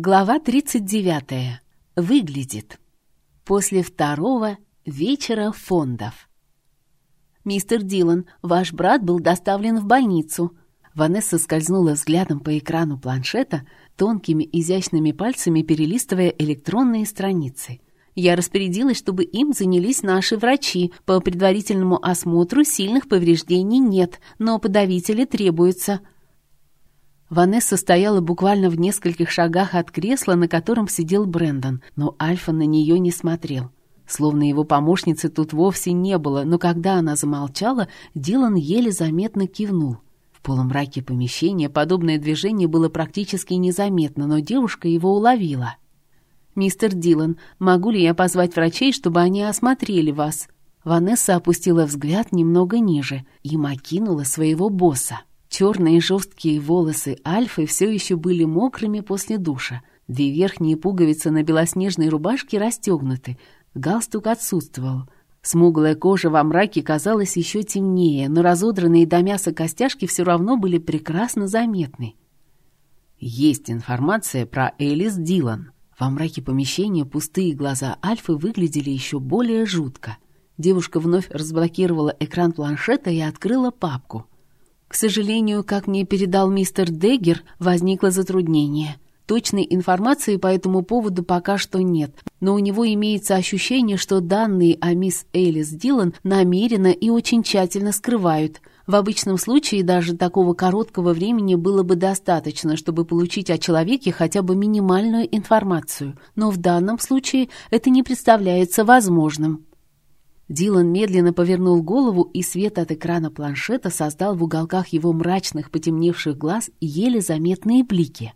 Глава 39. Выглядит. После второго вечера фондов. «Мистер Дилан, ваш брат был доставлен в больницу». Ванесса скользнула взглядом по экрану планшета, тонкими изящными пальцами перелистывая электронные страницы. «Я распорядилась, чтобы им занялись наши врачи. По предварительному осмотру сильных повреждений нет, но подавители требуются». Ванесса стояла буквально в нескольких шагах от кресла, на котором сидел Брэндон, но Альфа на нее не смотрел. Словно его помощницы тут вовсе не было, но когда она замолчала, Дилан еле заметно кивнул. В полумраке помещения подобное движение было практически незаметно, но девушка его уловила. «Мистер Дилан, могу ли я позвать врачей, чтобы они осмотрели вас?» Ванесса опустила взгляд немного ниже и окинула своего босса. Черные жесткие волосы Альфы все еще были мокрыми после душа. Две верхние пуговицы на белоснежной рубашке расстегнуты. Галстук отсутствовал. Смуглая кожа во мраке казалась еще темнее, но разодранные до мяса костяшки все равно были прекрасно заметны. «Есть информация про Элис Дилан». Во мраке помещения пустые глаза Альфы выглядели еще более жутко. Девушка вновь разблокировала экран планшета и открыла папку — к сожалению, как мне передал мистер Деггер, возникло затруднение. Точной информации по этому поводу пока что нет, но у него имеется ощущение, что данные о мисс Элис Дилан намеренно и очень тщательно скрывают. В обычном случае даже такого короткого времени было бы достаточно, чтобы получить о человеке хотя бы минимальную информацию, но в данном случае это не представляется возможным. Дилан медленно повернул голову, и свет от экрана планшета создал в уголках его мрачных, потемневших глаз еле заметные блики.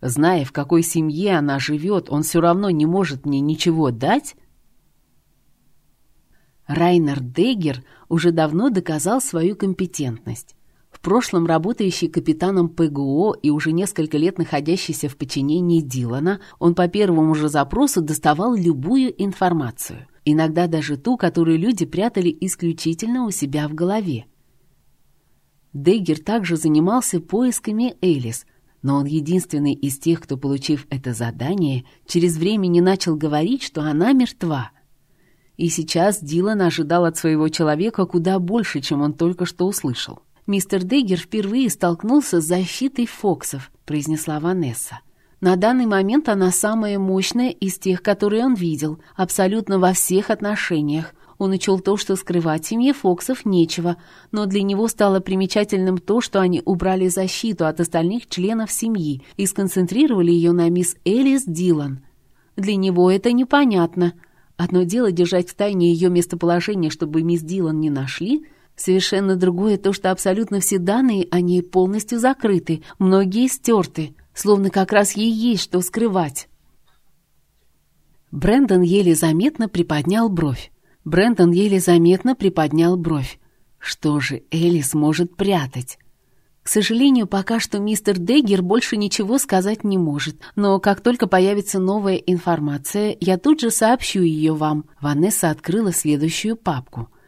Зная, в какой семье она живет, он все равно не может мне ничего дать? Райнер Деггер уже давно доказал свою компетентность. В прошлом работающий капитаном ПГО и уже несколько лет находящийся в подчинении Дилана, он по первому же запросу доставал любую информацию иногда даже ту, которую люди прятали исключительно у себя в голове. Деггер также занимался поисками Элис, но он единственный из тех, кто, получив это задание, через время не начал говорить, что она мертва. И сейчас Дилан ожидал от своего человека куда больше, чем он только что услышал. «Мистер Деггер впервые столкнулся с защитой Фоксов», — произнесла Ванесса. На данный момент она самая мощная из тех, которые он видел, абсолютно во всех отношениях. Он учел то, что скрывать семье Фоксов нечего, но для него стало примечательным то, что они убрали защиту от остальных членов семьи и сконцентрировали ее на мисс Элис Дилан. Для него это непонятно. Одно дело держать в тайне ее местоположение, чтобы мисс Дилан не нашли, совершенно другое то, что абсолютно все данные о ней полностью закрыты, многие стерты словно как раз ей есть что скрывать. Брендон еле заметно приподнял бровь. Брендон еле заметно приподнял бровь. Что же Элис может прятать? К сожалению, пока что мистер Деггер больше ничего сказать не может, но как только появится новая информация, я тут же сообщу ее вам. Ванесса открыла следующую папку —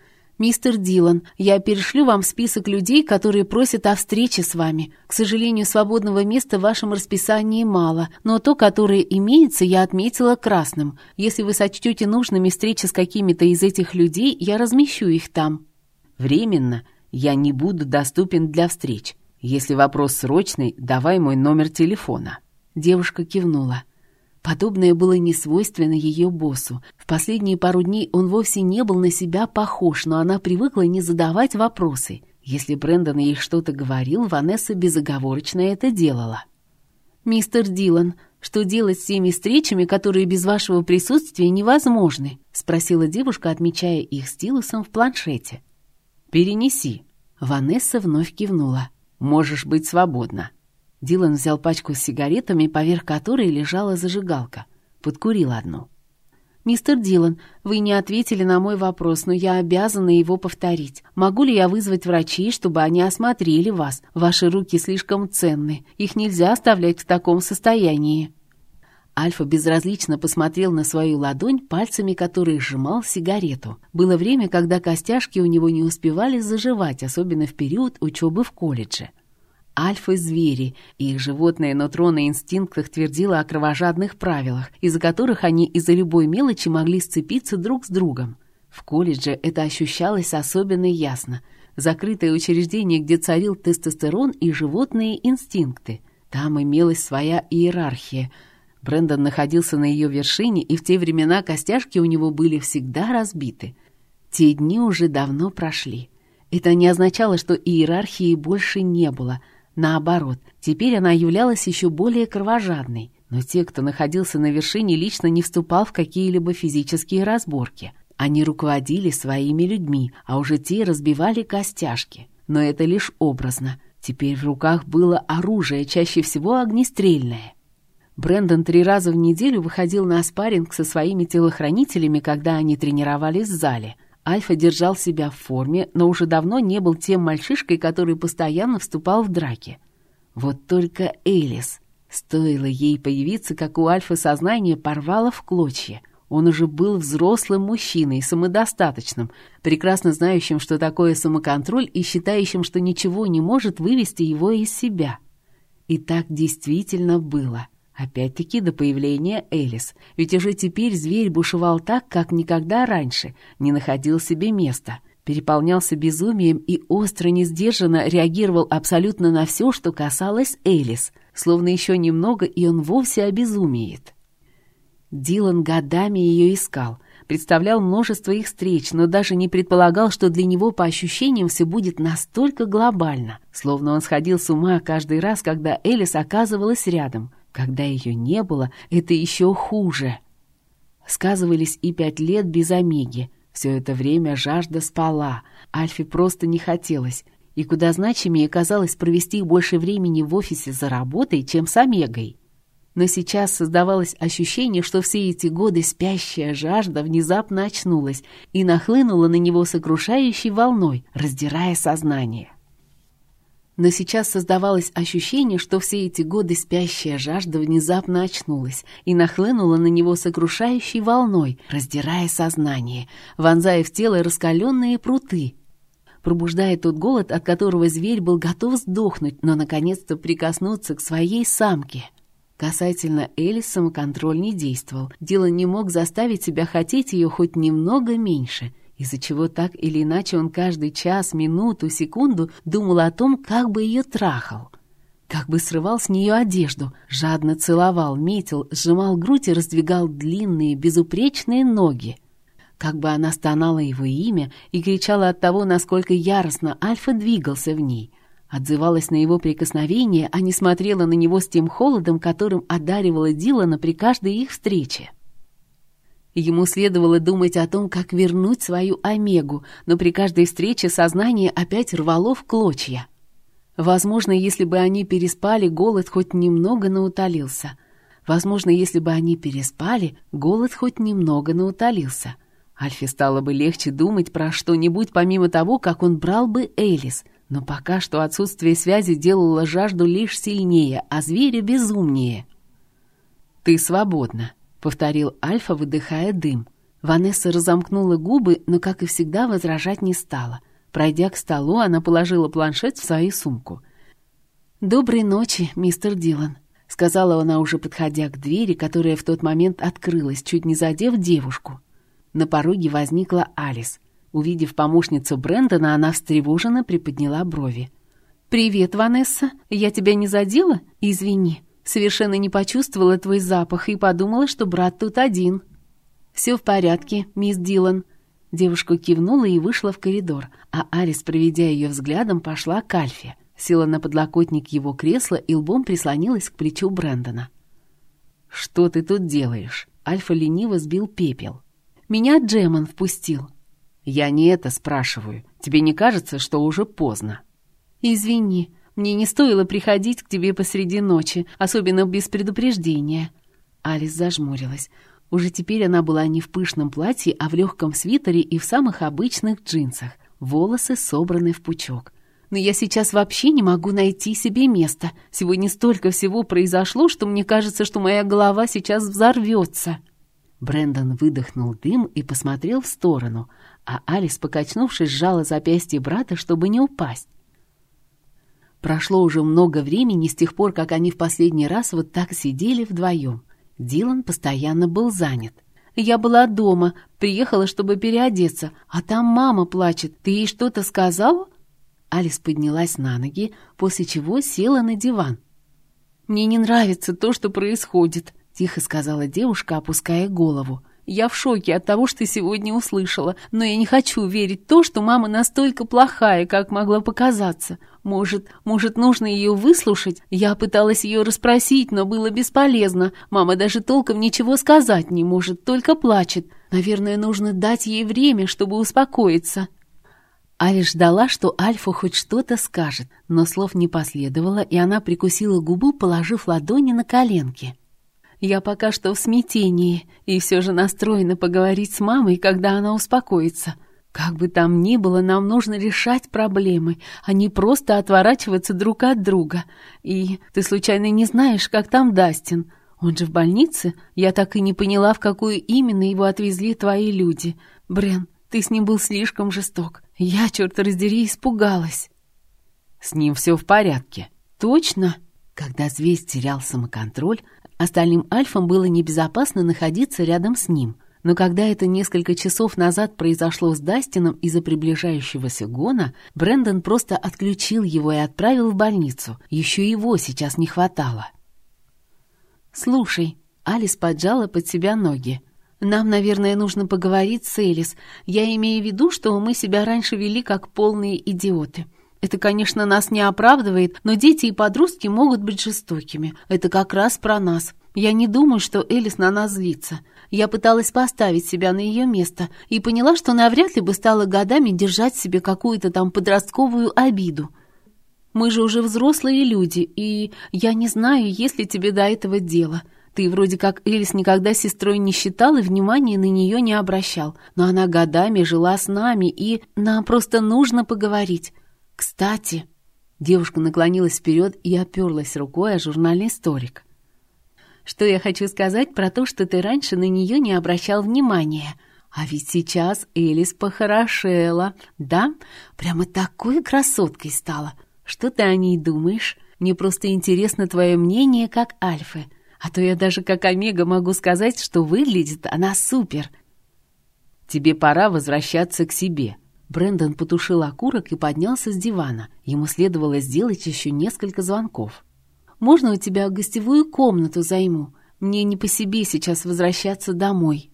«Мистер Дилан, я перешлю вам список людей, которые просят о встрече с вами. К сожалению, свободного места в вашем расписании мало, но то, которое имеется, я отметила красным. Если вы сочтете нужными встречи с какими-то из этих людей, я размещу их там». «Временно я не буду доступен для встреч. Если вопрос срочный, давай мой номер телефона». Девушка кивнула. Подобное было не свойственно ее боссу. В последние пару дней он вовсе не был на себя похож, но она привыкла не задавать вопросы. Если Брэндон ей что-то говорил, Ванесса безоговорочно это делала. «Мистер Дилан, что делать с теми встречами, которые без вашего присутствия невозможны?» — спросила девушка, отмечая их стилусом в планшете. «Перенеси». Ванесса вновь кивнула. «Можешь быть свободна». Дилан взял пачку с сигаретами, поверх которой лежала зажигалка. Подкурил одну. «Мистер Дилан, вы не ответили на мой вопрос, но я обязана его повторить. Могу ли я вызвать врачей, чтобы они осмотрели вас? Ваши руки слишком ценны. Их нельзя оставлять в таком состоянии». Альфа безразлично посмотрел на свою ладонь, пальцами которой сжимал сигарету. Было время, когда костяшки у него не успевали заживать, особенно в период учебы в колледже. Альфы-звери, их животное нутро на инстинктах твердило о кровожадных правилах, из-за которых они из-за любой мелочи могли сцепиться друг с другом. В колледже это ощущалось особенно ясно. Закрытое учреждение, где царил тестостерон и животные инстинкты. Там имелась своя иерархия. Брэндон находился на ее вершине, и в те времена костяшки у него были всегда разбиты. Те дни уже давно прошли. Это не означало, что иерархии больше не было — Наоборот, теперь она являлась еще более кровожадной. Но те, кто находился на вершине, лично не вступал в какие-либо физические разборки. Они руководили своими людьми, а уже те разбивали костяшки. Но это лишь образно. Теперь в руках было оружие, чаще всего огнестрельное. Брендон три раза в неделю выходил на спарринг со своими телохранителями, когда они тренировались в зале – Альфа держал себя в форме, но уже давно не был тем мальчишкой, который постоянно вступал в драки. Вот только Элис. Стоило ей появиться, как у Альфа сознание порвало в клочья. Он уже был взрослым мужчиной, самодостаточным, прекрасно знающим, что такое самоконтроль и считающим, что ничего не может вывести его из себя. И так действительно было. Опять-таки до появления Элис, ведь уже теперь зверь бушевал так, как никогда раньше, не находил себе места, переполнялся безумием и остро, несдержанно реагировал абсолютно на все, что касалось Элис, словно еще немного, и он вовсе обезумеет. Дилан годами ее искал, представлял множество их встреч, но даже не предполагал, что для него по ощущениям все будет настолько глобально, словно он сходил с ума каждый раз, когда Элис оказывалась рядом — когда ее не было, это еще хуже. Сказывались и пять лет без Омеги. Все это время жажда спала. Альфе просто не хотелось. И куда значимее казалось провести больше времени в офисе за работой, чем с Омегой. Но сейчас создавалось ощущение, что все эти годы спящая жажда внезапно очнулась и нахлынула на него сокрушающей волной, раздирая сознание. Но сейчас создавалось ощущение, что все эти годы спящая жажда внезапно очнулась и нахлынула на него сокрушающей волной, раздирая сознание, вонзая в тело раскаленные пруты, пробуждая тот голод, от которого зверь был готов сдохнуть, но наконец-то прикоснуться к своей самке. Касательно Элис самоконтроль не действовал. Дело не мог заставить себя хотеть ее хоть немного меньше — из-за чего так или иначе он каждый час, минуту, секунду думал о том, как бы ее трахал. Как бы срывал с нее одежду, жадно целовал, метил, сжимал грудь и раздвигал длинные, безупречные ноги. Как бы она стонала его имя и кричала от того, насколько яростно Альфа двигался в ней. Отзывалась на его прикосновение, а не смотрела на него с тем холодом, которым одаривала Дилана при каждой их встрече. Ему следовало думать о том, как вернуть свою Омегу, но при каждой встрече сознание опять рвало в клочья. Возможно, если бы они переспали, голод хоть немного наутолился. Возможно, если бы они переспали, голод хоть немного наутолился. Альфе стало бы легче думать про что-нибудь, помимо того, как он брал бы Элис. Но пока что отсутствие связи делало жажду лишь сильнее, а зверя безумнее. «Ты свободна», повторил Альфа, выдыхая дым. Ванесса разомкнула губы, но, как и всегда, возражать не стала. Пройдя к столу, она положила планшет в свою сумку. «Доброй ночи, мистер Дилан», — сказала она уже, подходя к двери, которая в тот момент открылась, чуть не задев девушку. На пороге возникла Алис. Увидев помощницу Брэндона, она встревоженно приподняла брови. «Привет, Ванесса. Я тебя не задела? Извини». Совершенно не почувствовала твой запах и подумала, что брат тут один. «Все в порядке, мисс Дилан». Девушка кивнула и вышла в коридор, а Арис, проведя ее взглядом, пошла к Альфе. Села на подлокотник его кресла и лбом прислонилась к плечу Брэндона. «Что ты тут делаешь?» Альфа лениво сбил пепел. «Меня Джемон впустил». «Я не это спрашиваю. Тебе не кажется, что уже поздно?» «Извини, мне не стоило приходить к тебе посреди ночи, особенно без предупреждения». Алис зажмурилась. Уже теперь она была не в пышном платье, а в легком свитере и в самых обычных джинсах. Волосы собраны в пучок. «Но я сейчас вообще не могу найти себе места. Сегодня столько всего произошло, что мне кажется, что моя голова сейчас взорвется». Брендон выдохнул дым и посмотрел в сторону, а Алис, покачнувшись, сжала запястье брата, чтобы не упасть. Прошло уже много времени с тех пор, как они в последний раз вот так сидели вдвоем. Дилан постоянно был занят. «Я была дома, приехала, чтобы переодеться, а там мама плачет. Ты ей что-то сказал?» Алис поднялась на ноги, после чего села на диван. «Мне не нравится то, что происходит», — тихо сказала девушка, опуская голову. Я в шоке от того, что сегодня услышала, но я не хочу верить в то, что мама настолько плохая, как могла показаться. Может, может, нужно ее выслушать? Я пыталась ее расспросить, но было бесполезно. Мама даже толком ничего сказать не может, только плачет. Наверное, нужно дать ей время, чтобы успокоиться. Аля ждала, что Альфа хоть что-то скажет, но слов не последовало, и она прикусила губу, положив ладони на коленки. Я пока что в смятении и все же настроена поговорить с мамой, когда она успокоится. Как бы там ни было, нам нужно решать проблемы, а не просто отворачиваться друг от друга. И ты случайно не знаешь, как там Дастин? Он же в больнице? Я так и не поняла, в какую именно его отвезли твои люди. Брен, ты с ним был слишком жесток. Я, черт раздери, испугалась. С ним все в порядке. Точно? Когда зверь терял самоконтроль, Остальным альфам было небезопасно находиться рядом с ним. Но когда это несколько часов назад произошло с Дастином из-за приближающегося гона, Брэндон просто отключил его и отправил в больницу. Еще его сейчас не хватало. «Слушай», — Алис поджала под себя ноги, «нам, наверное, нужно поговорить с Элис. Я имею в виду, что мы себя раньше вели как полные идиоты». Это, конечно, нас не оправдывает, но дети и подростки могут быть жестокими. Это как раз про нас. Я не думаю, что Элис на нас злится. Я пыталась поставить себя на ее место и поняла, что навряд ли бы стала годами держать себе какую-то там подростковую обиду. Мы же уже взрослые люди, и я не знаю, есть ли тебе до этого дело. Ты вроде как Элис никогда сестрой не считал и внимания на нее не обращал. Но она годами жила с нами, и нам просто нужно поговорить. «Кстати...» Девушка наклонилась вперед и оперлась рукой о журнальный столик. «Что я хочу сказать про то, что ты раньше на нее не обращал внимания. А ведь сейчас Элис похорошела, да? Прямо такой красоткой стала. Что ты о ней думаешь? Мне просто интересно твое мнение как Альфы. А то я даже как Омега могу сказать, что выглядит она супер». «Тебе пора возвращаться к себе», Брендон потушил окурок и поднялся с дивана. Ему следовало сделать еще несколько звонков. «Можно у тебя гостевую комнату займу? Мне не по себе сейчас возвращаться домой».